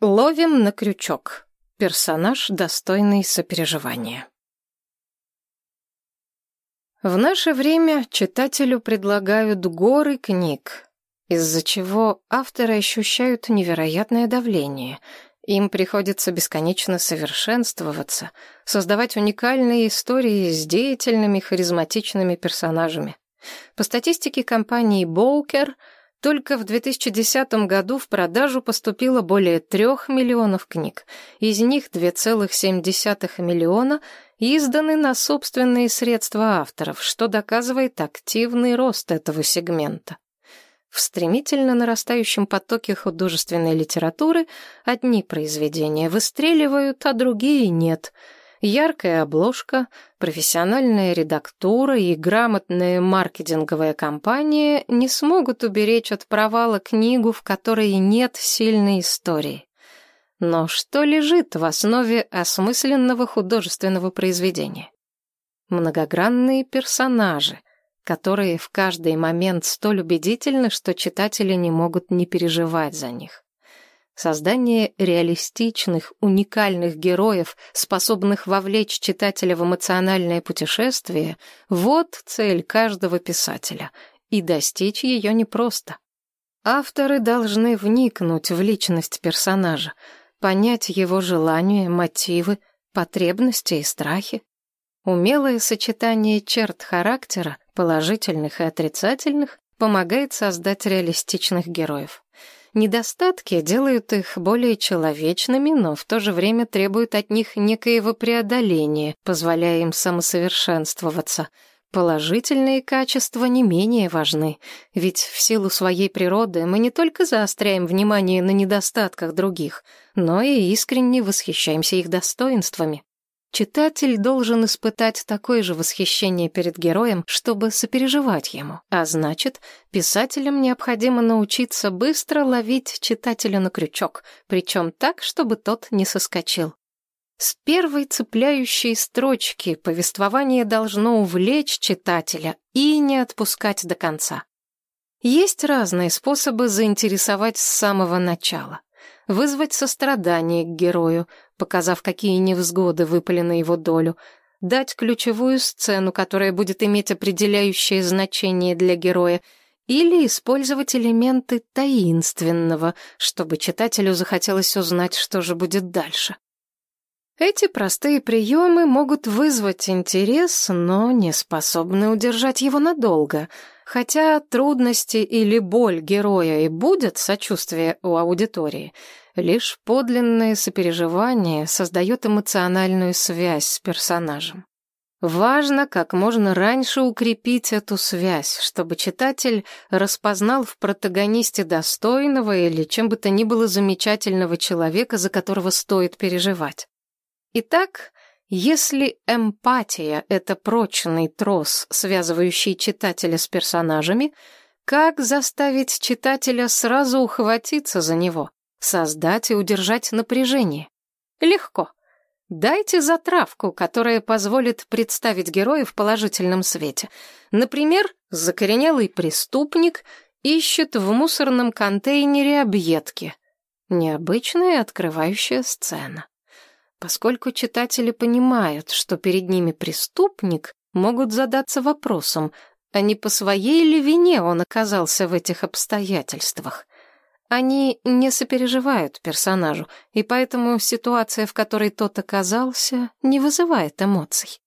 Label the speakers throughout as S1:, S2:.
S1: Ловим на крючок. Персонаж, достойный сопереживания. В наше время читателю предлагают горы книг, из-за чего авторы ощущают невероятное давление. Им приходится бесконечно совершенствоваться, создавать уникальные истории с деятельными, харизматичными персонажами. По статистике компании Боукер, только в 2010 году в продажу поступило более трех миллионов книг. Из них 2,7 миллиона изданы на собственные средства авторов, что доказывает активный рост этого сегмента. В стремительно нарастающем потоке художественной литературы одни произведения выстреливают, а другие нет — Яркая обложка, профессиональная редактура и грамотная маркетинговая кампания не смогут уберечь от провала книгу, в которой нет сильной истории. Но что лежит в основе осмысленного художественного произведения? Многогранные персонажи, которые в каждый момент столь убедительны, что читатели не могут не переживать за них. Создание реалистичных, уникальных героев, способных вовлечь читателя в эмоциональное путешествие — вот цель каждого писателя, и достичь ее непросто. Авторы должны вникнуть в личность персонажа, понять его желания, мотивы, потребности и страхи. Умелое сочетание черт характера, положительных и отрицательных, помогает создать реалистичных героев. Недостатки делают их более человечными, но в то же время требуют от них некоего преодоления, позволяя им самосовершенствоваться. Положительные качества не менее важны, ведь в силу своей природы мы не только заостряем внимание на недостатках других, но и искренне восхищаемся их достоинствами. Читатель должен испытать такое же восхищение перед героем, чтобы сопереживать ему. А значит, писателям необходимо научиться быстро ловить читателя на крючок, причем так, чтобы тот не соскочил. С первой цепляющей строчки повествование должно увлечь читателя и не отпускать до конца. Есть разные способы заинтересовать с самого начала вызвать сострадание к герою, показав, какие невзгоды выпали на его долю, дать ключевую сцену, которая будет иметь определяющее значение для героя, или использовать элементы таинственного, чтобы читателю захотелось узнать, что же будет дальше. Эти простые приемы могут вызвать интерес, но не способны удержать его надолго — Хотя трудности или боль героя и будет сочувствие у аудитории, лишь подлинное сопереживание создает эмоциональную связь с персонажем. Важно как можно раньше укрепить эту связь, чтобы читатель распознал в протагонисте достойного или чем бы то ни было замечательного человека, за которого стоит переживать. Итак, если эмпатия — это прочный трос, связывающий читателя с персонажами, как заставить читателя сразу ухватиться за него, создать и удержать напряжение? Легко. Дайте затравку, которая позволит представить героя в положительном свете. Например, закоренелый преступник ищет в мусорном контейнере объедки. Необычная открывающая сцена. Поскольку читатели понимают, что перед ними преступник, могут задаться вопросом, а не по своей ли вине он оказался в этих обстоятельствах. Они не сопереживают персонажу, и поэтому ситуация, в которой тот оказался, не вызывает эмоций.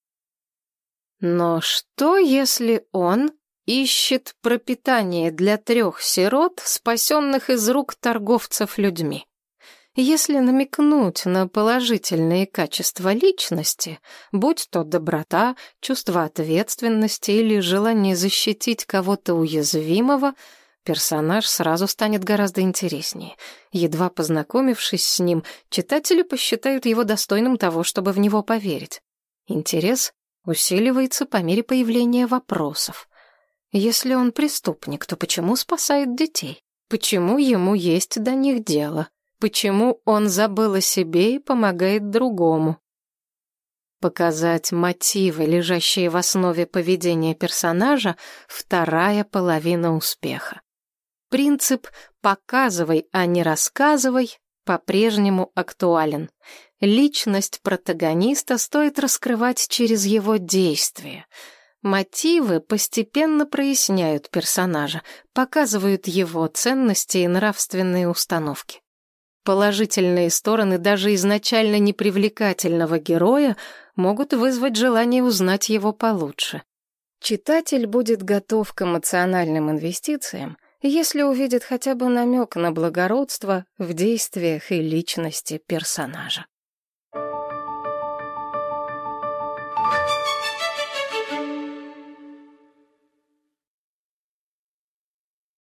S1: Но что, если он ищет пропитание для трех сирот, спасенных из рук торговцев людьми? Если намекнуть на положительные качества личности, будь то доброта, чувство ответственности или желание защитить кого-то уязвимого, персонаж сразу станет гораздо интереснее. Едва познакомившись с ним, читатели посчитают его достойным того, чтобы в него поверить. Интерес усиливается по мере появления вопросов. Если он преступник, то почему спасает детей? Почему ему есть до них дело? Почему он забыл о себе и помогает другому? Показать мотивы, лежащие в основе поведения персонажа, вторая половина успеха. Принцип «показывай, а не рассказывай» по-прежнему актуален. Личность протагониста стоит раскрывать через его действия. Мотивы постепенно проясняют персонажа, показывают его ценности и нравственные установки. Положительные стороны даже изначально непривлекательного героя могут вызвать желание узнать его получше. Читатель будет готов к эмоциональным инвестициям, если увидит хотя бы намек на благородство в действиях и личности персонажа.